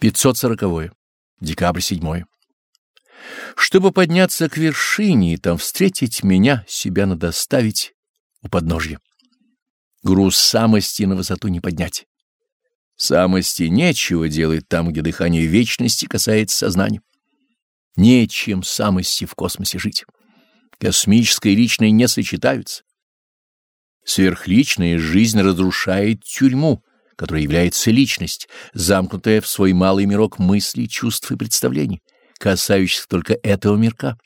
540. Декабрь 7. Чтобы подняться к вершине и там встретить меня, себя надо оставить у подножья. Груз самости на высоту не поднять. Самости нечего делать там, где дыхание вечности касается сознания. Нечем самости в космосе жить. Космическое и личное не сочетаются. Сверхличная жизнь разрушает тюрьму, которая является личность, замкнутая в свой малый мирок мыслей, чувств и представлений, касающихся только этого мирка,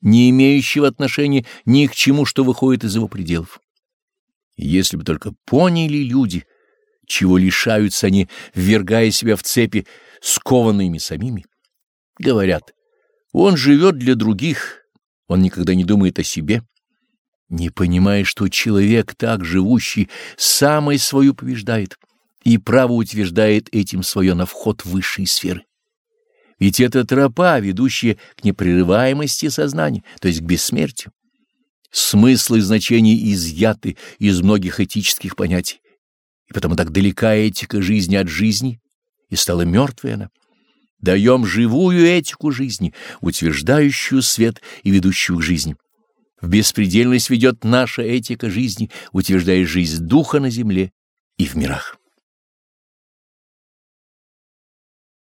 не имеющего отношения ни к чему, что выходит из его пределов. Если бы только поняли люди, чего лишаются они, ввергая себя в цепи, скованными самими. Говорят, он живет для других, он никогда не думает о себе, не понимая, что человек, так живущий, самой свою побеждает и право утверждает этим свое на вход в высшие сферы. Ведь это тропа, ведущая к непрерываемости сознания, то есть к бессмертию. Смысл и значение изъяты из многих этических понятий, и потому так далека этика жизни от жизни, и стала мертвой она. Даем живую этику жизни, утверждающую свет и ведущую к жизни. В беспредельность ведет наша этика жизни, утверждая жизнь духа на земле и в мирах.